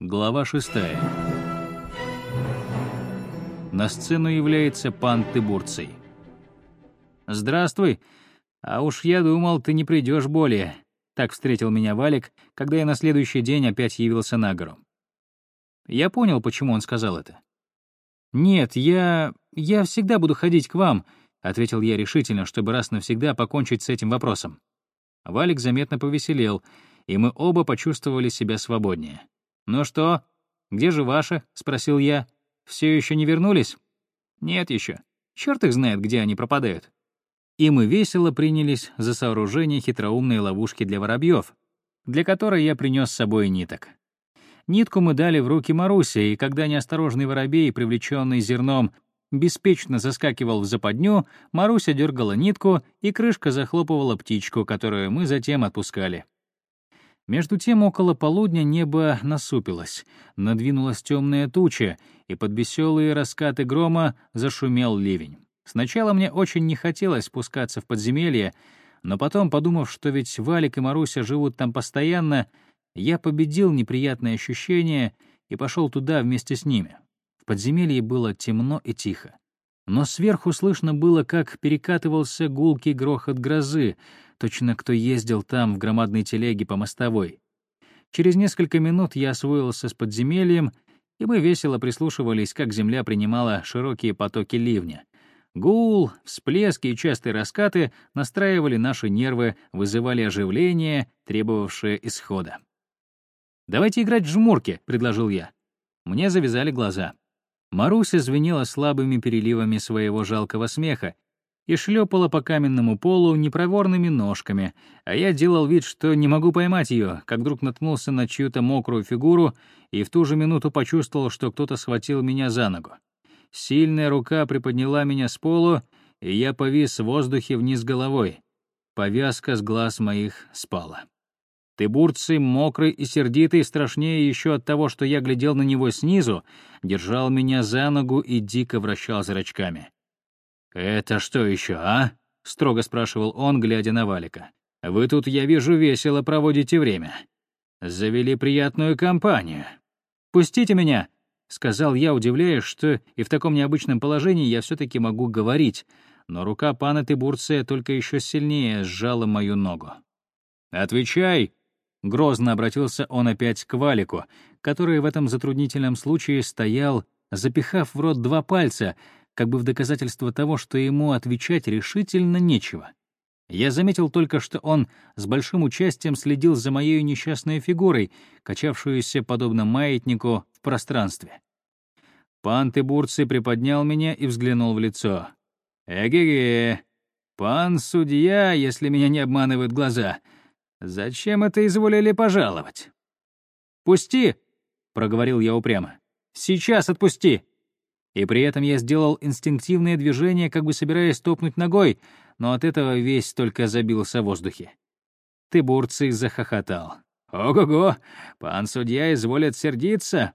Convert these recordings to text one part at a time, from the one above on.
Глава шестая. На сцену является пан Тыбурций. «Здравствуй. А уж я думал, ты не придешь более», — так встретил меня Валик, когда я на следующий день опять явился на гору. Я понял, почему он сказал это. «Нет, я... я всегда буду ходить к вам», — ответил я решительно, чтобы раз навсегда покончить с этим вопросом. Валик заметно повеселел, и мы оба почувствовали себя свободнее. «Ну что, где же ваши?» — спросил я. «Все еще не вернулись?» «Нет еще. Черт их знает, где они пропадают». И мы весело принялись за сооружение хитроумной ловушки для воробьев, для которой я принес с собой ниток. Нитку мы дали в руки Марусе, и когда неосторожный воробей, привлеченный зерном, беспечно заскакивал в западню, Маруся дергала нитку, и крышка захлопывала птичку, которую мы затем отпускали. Между тем около полудня небо насупилось, надвинулась темная туча, и под веселые раскаты грома зашумел ливень. Сначала мне очень не хотелось спускаться в подземелье, но потом, подумав, что ведь Валик и Маруся живут там постоянно, я победил неприятное ощущение и пошел туда вместе с ними. В подземелье было темно и тихо. Но сверху слышно было, как перекатывался гулкий грохот грозы, Точно кто ездил там в громадной телеге по мостовой. Через несколько минут я освоился с подземельем, и мы весело прислушивались, как земля принимала широкие потоки ливня. Гул, всплески и частые раскаты настраивали наши нервы, вызывали оживление, требовавшее исхода. «Давайте играть в жмурки», — предложил я. Мне завязали глаза. Маруся звенела слабыми переливами своего жалкого смеха, и шлепала по каменному полу непроворными ножками, а я делал вид, что не могу поймать ее, как вдруг наткнулся на чью-то мокрую фигуру и в ту же минуту почувствовал, что кто-то схватил меня за ногу. Сильная рука приподняла меня с полу, и я повис в воздухе вниз головой. Повязка с глаз моих спала. Тыбурций, мокрый и сердитый, страшнее еще от того, что я глядел на него снизу, держал меня за ногу и дико вращал зрачками. «Это что еще, а?» — строго спрашивал он, глядя на Валика. «Вы тут, я вижу, весело проводите время. Завели приятную компанию. Пустите меня!» — сказал я, удивляясь, что и в таком необычном положении я все таки могу говорить, но рука пана Тыбурция только еще сильнее сжала мою ногу. «Отвечай!» — грозно обратился он опять к Валику, который в этом затруднительном случае стоял, запихав в рот два пальца, как бы в доказательство того, что ему отвечать решительно нечего. Я заметил только, что он с большим участием следил за моей несчастной фигурой, качавшуюся подобно маятнику в пространстве. Пан Тыбурций приподнял меня и взглянул в лицо. «Эге-ге, пан судья, если меня не обманывают глаза, зачем это изволили пожаловать?» «Пусти!» — проговорил я упрямо. «Сейчас отпусти!» И при этом я сделал инстинктивное движение, как бы собираясь топнуть ногой, но от этого весь только забился в воздухе. Тыбурций захохотал. «Ого-го! Пан судья изволит сердиться?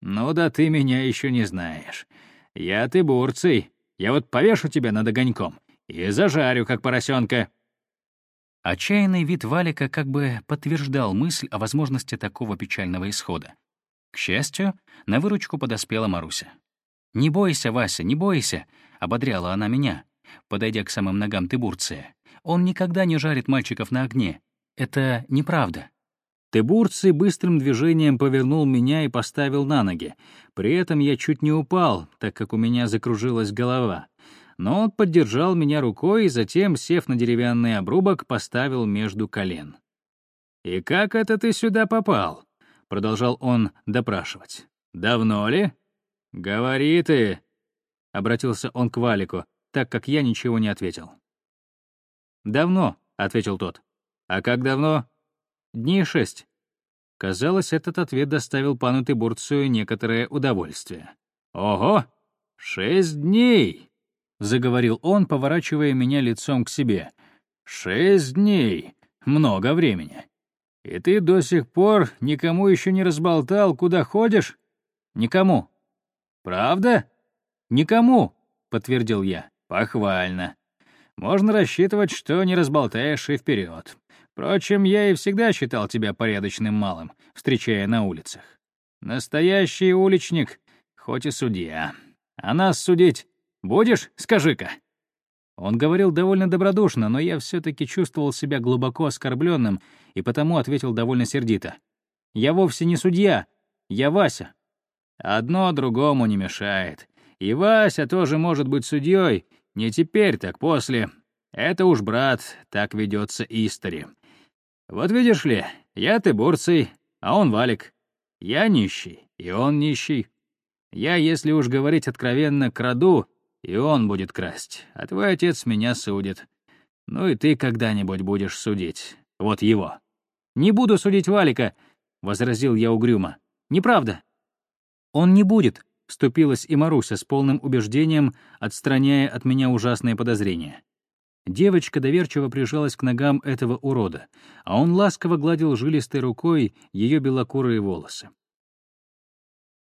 Ну да ты меня еще не знаешь. Я Тыбурций. Я вот повешу тебя над огоньком и зажарю, как поросенка». Отчаянный вид Валика как бы подтверждал мысль о возможности такого печального исхода. К счастью, на выручку подоспела Маруся. «Не бойся, Вася, не бойся», — ободряла она меня, подойдя к самым ногам Тыбурция. «Он никогда не жарит мальчиков на огне. Это неправда». Тыбурций быстрым движением повернул меня и поставил на ноги. При этом я чуть не упал, так как у меня закружилась голова. Но он поддержал меня рукой и затем, сев на деревянный обрубок, поставил между колен. «И как это ты сюда попал?» — продолжал он допрашивать. «Давно ли?» «Говори ты!» — обратился он к Валику, так как я ничего не ответил. «Давно», — ответил тот. «А как давно?» «Дней шесть». Казалось, этот ответ доставил пану Тыбурцию некоторое удовольствие. «Ого! Шесть дней!» — заговорил он, поворачивая меня лицом к себе. «Шесть дней! Много времени. И ты до сих пор никому еще не разболтал, куда ходишь?» «Никому», «Правда?» «Никому», — подтвердил я. «Похвально. Можно рассчитывать, что не разболтаешь и вперед. Впрочем, я и всегда считал тебя порядочным малым, встречая на улицах. Настоящий уличник, хоть и судья. А нас судить будешь, скажи-ка?» Он говорил довольно добродушно, но я все таки чувствовал себя глубоко оскорбленным и потому ответил довольно сердито. «Я вовсе не судья, я Вася». «Одно другому не мешает. И Вася тоже может быть судьей, не теперь, так после. Это уж, брат, так ведется истори. Вот видишь ли, я ты бурцей, а он валик. Я нищий, и он нищий. Я, если уж говорить откровенно, краду, и он будет красть, а твой отец меня судит. Ну и ты когда-нибудь будешь судить. Вот его. «Не буду судить Валика», — возразил я угрюмо. «Неправда». «Он не будет», — вступилась и Маруся с полным убеждением, отстраняя от меня ужасные подозрения. Девочка доверчиво прижалась к ногам этого урода, а он ласково гладил жилистой рукой ее белокурые волосы.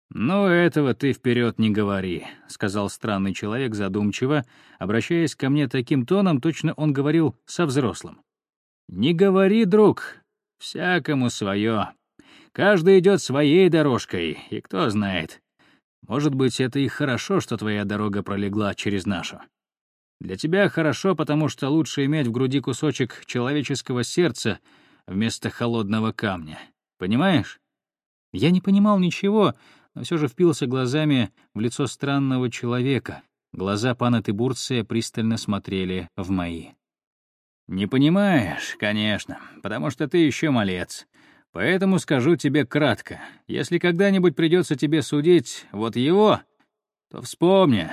«Ну, этого ты вперед не говори», — сказал странный человек задумчиво, обращаясь ко мне таким тоном, точно он говорил со взрослым. «Не говори, друг, всякому свое. Каждый идет своей дорожкой, и кто знает. Может быть, это и хорошо, что твоя дорога пролегла через нашу. Для тебя хорошо, потому что лучше иметь в груди кусочек человеческого сердца вместо холодного камня. Понимаешь? Я не понимал ничего, но все же впился глазами в лицо странного человека. Глаза пана Тыбурция пристально смотрели в мои. «Не понимаешь, конечно, потому что ты еще малец. Поэтому скажу тебе кратко. Если когда-нибудь придется тебе судить вот его, то вспомни,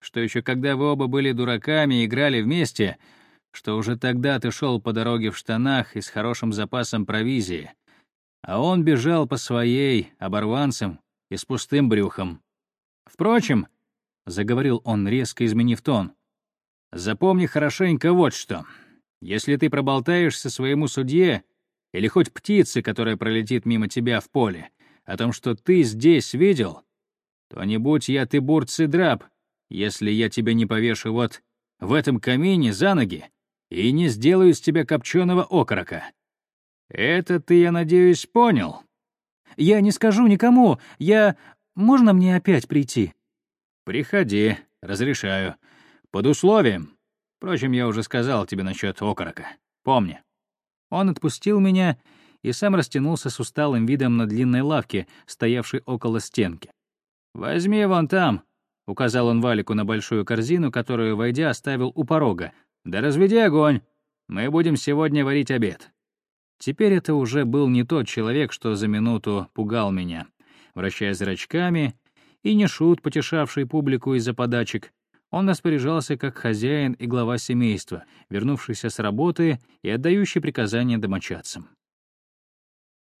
что еще когда вы оба были дураками и играли вместе, что уже тогда ты шел по дороге в штанах и с хорошим запасом провизии, а он бежал по своей, оборванцем, и с пустым брюхом. Впрочем, — заговорил он, резко изменив тон, — запомни хорошенько вот что. Если ты проболтаешься своему судье или хоть птице, которая пролетит мимо тебя в поле, о том, что ты здесь видел, то не будь я ты бурц и драб, если я тебя не повешу вот в этом камине за ноги и не сделаю из тебя копченого окорока. Это ты, я надеюсь, понял?» Я не скажу никому. Я... Можно мне опять прийти?» «Приходи, разрешаю. Под условием. Впрочем, я уже сказал тебе насчет окорока. Помни». Он отпустил меня и сам растянулся с усталым видом на длинной лавке, стоявшей около стенки. «Возьми вон там», — указал он Валику на большую корзину, которую, войдя, оставил у порога. «Да разведи огонь. Мы будем сегодня варить обед». Теперь это уже был не тот человек, что за минуту пугал меня, вращая зрачками, и не шут, потешавший публику из-за подачек. Он распоряжался как хозяин и глава семейства, вернувшийся с работы и отдающий приказания домочадцам.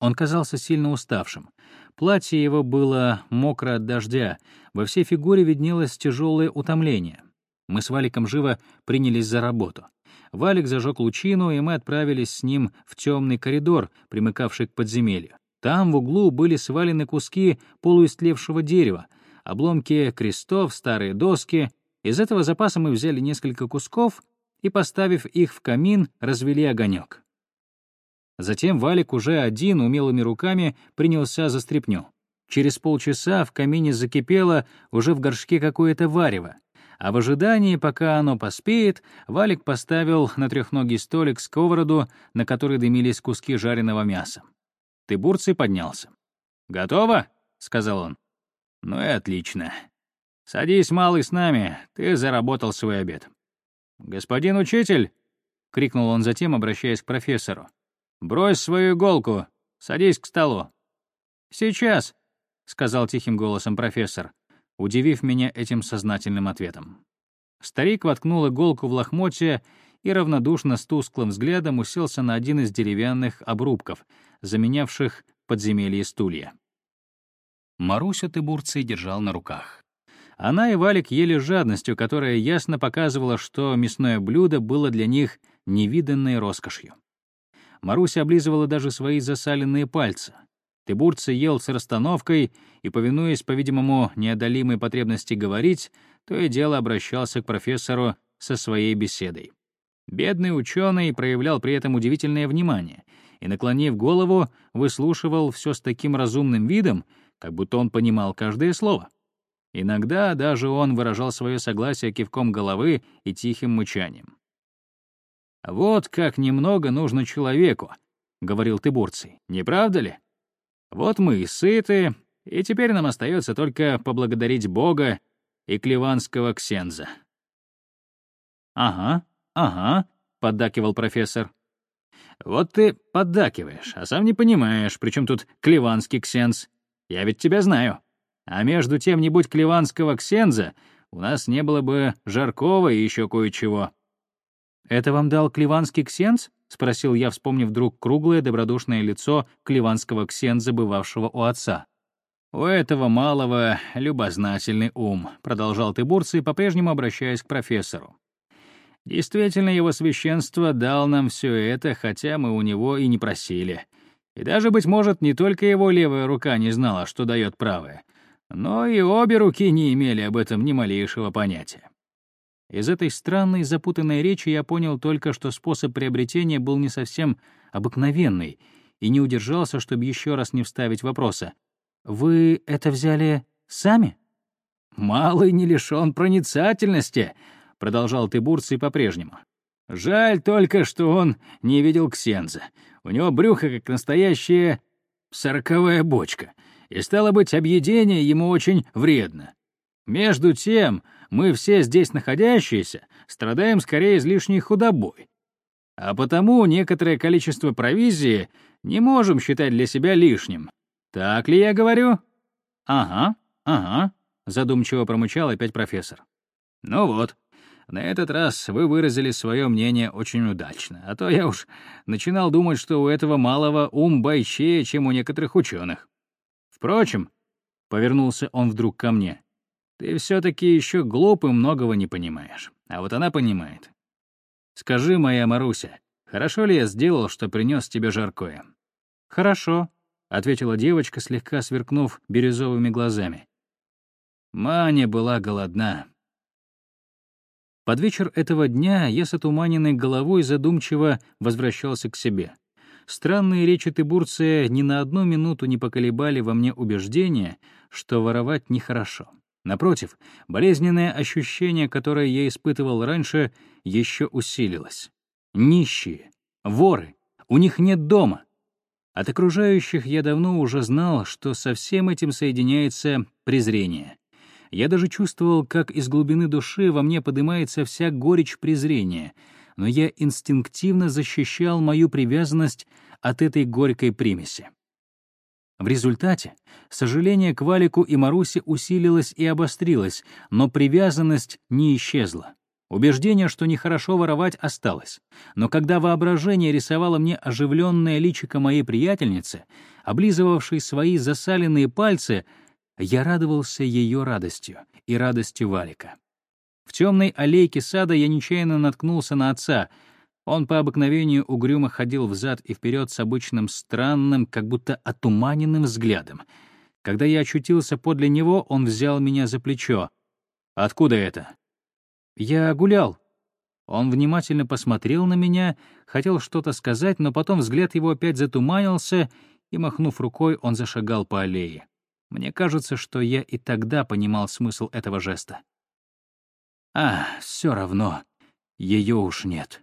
Он казался сильно уставшим. Платье его было мокро от дождя, во всей фигуре виднелось тяжелое утомление. Мы с Валиком живо принялись за работу. Валик зажег лучину, и мы отправились с ним в темный коридор, примыкавший к подземелью. Там в углу были свалены куски полуистлевшего дерева, обломки крестов, старые доски. Из этого запаса мы взяли несколько кусков и, поставив их в камин, развели огонек. Затем Валик уже один умелыми руками принялся за стряпню. Через полчаса в камине закипело уже в горшке какое-то варево а в ожидании, пока оно поспеет, Валик поставил на трехногий столик сковороду, на которой дымились куски жареного мяса. Тыбурций поднялся. «Готово?» — сказал он. «Ну и отлично. Садись, малый, с нами, ты заработал свой обед». «Господин учитель!» — крикнул он затем, обращаясь к профессору. «Брось свою иголку, садись к столу». «Сейчас», — сказал тихим голосом профессор удивив меня этим сознательным ответом. Старик воткнул иголку в лохмотье и равнодушно с тусклым взглядом уселся на один из деревянных обрубков, заменявших подземелье стулья. Маруся Тыбурций держал на руках. Она и Валик ели жадностью, которая ясно показывала, что мясное блюдо было для них невиданной роскошью. Маруся облизывала даже свои засаленные пальцы — Тыбурцы ел с расстановкой и, повинуясь, по-видимому, неодолимой потребности говорить, то и дело обращался к профессору со своей беседой. Бедный ученый проявлял при этом удивительное внимание и, наклонив голову, выслушивал все с таким разумным видом, как будто он понимал каждое слово. Иногда даже он выражал свое согласие кивком головы и тихим мычанием. «Вот как немного нужно человеку», — говорил Тыбурций, — «не правда ли? Вот мы и сыты, и теперь нам остается только поблагодарить Бога и клеванского ксенза». «Ага, ага», — поддакивал профессор. «Вот ты поддакиваешь, а сам не понимаешь, при чем тут клеванский ксенз. Я ведь тебя знаю. А между тем, не будь клеванского ксенза, у нас не было бы жаркого и еще кое-чего». «Это вам дал клеванский ксенз?» — спросил я, вспомнив вдруг круглое добродушное лицо клеванского ксенза, бывавшего у отца. «У этого малого любознательный ум», — продолжал Тыбурций, по-прежнему обращаясь к профессору. «Действительно, его священство дал нам все это, хотя мы у него и не просили. И даже, быть может, не только его левая рука не знала, что дает правая, но и обе руки не имели об этом ни малейшего понятия. Из этой странной запутанной речи я понял только, что способ приобретения был не совсем обыкновенный, и не удержался, чтобы еще раз не вставить вопроса. «Вы это взяли сами?» «Малый не лишён проницательности», — продолжал Тыбурций по-прежнему. «Жаль только, что он не видел Ксенза. У него брюхо как настоящая сороковая бочка, и, стало быть, объедение ему очень вредно. Между тем, мы все здесь находящиеся страдаем скорее излишней худобой. А потому некоторое количество провизии не можем считать для себя лишним. Так ли я говорю? Ага, ага, задумчиво промычал опять профессор. Ну вот, на этот раз вы выразили свое мнение очень удачно, а то я уж начинал думать, что у этого малого ум бойчее, чем у некоторых ученых. Впрочем, повернулся он вдруг ко мне, ты все-таки еще глупый, многого не понимаешь. А вот она понимает. Скажи, моя Маруся, хорошо ли я сделал, что принес тебе жаркое? Хорошо, — ответила девочка, слегка сверкнув бирюзовыми глазами. Маня была голодна. Под вечер этого дня я с отуманенной головой задумчиво возвращался к себе. Странные речи Тыбурция ни на одну минуту не поколебали во мне убеждение, что воровать нехорошо. Напротив, болезненное ощущение, которое я испытывал раньше, еще усилилось. Нищие, воры, у них нет дома. От окружающих я давно уже знал, что со всем этим соединяется презрение. Я даже чувствовал, как из глубины души во мне поднимается вся горечь презрения, но я инстинктивно защищал мою привязанность от этой горькой примеси. В результате сожаление к Валику и Марусе усилилось и обострилось, но привязанность не исчезла. Убеждение, что нехорошо воровать, осталось. Но когда воображение рисовало мне оживленное личико моей приятельницы, облизывавшей свои засаленные пальцы, я радовался ее радостью и радостью Валика. В темной аллейке сада я нечаянно наткнулся на отца — он по обыкновению угрюмо ходил взад и вперед с обычным странным, как будто отуманенным взглядом. Когда я очутился подле него, он взял меня за плечо. «Откуда это?» «Я гулял». Он внимательно посмотрел на меня, хотел что-то сказать, но потом взгляд его опять затуманился, и, махнув рукой, он зашагал по аллее. Мне кажется, что я и тогда понимал смысл этого жеста. А, все равно, ее уж нет.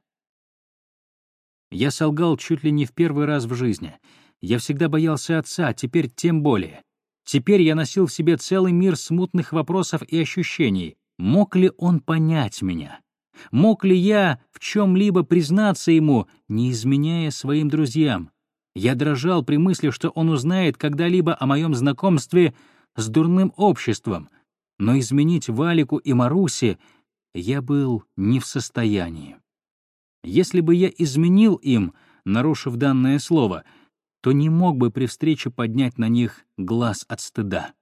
Я солгал чуть ли не в первый раз в жизни. Я всегда боялся отца, теперь тем более. Теперь я носил в себе целый мир смутных вопросов и ощущений. Мог ли он понять меня? Мог ли я в чем-либо признаться ему, не изменяя своим друзьям? Я дрожал при мысли, что он узнает когда-либо о моем знакомстве с дурным обществом, но изменить Валику и Марусе я был не в состоянии. Если бы я изменил им, нарушив данное слово, то не мог бы при встрече поднять на них глаз от стыда.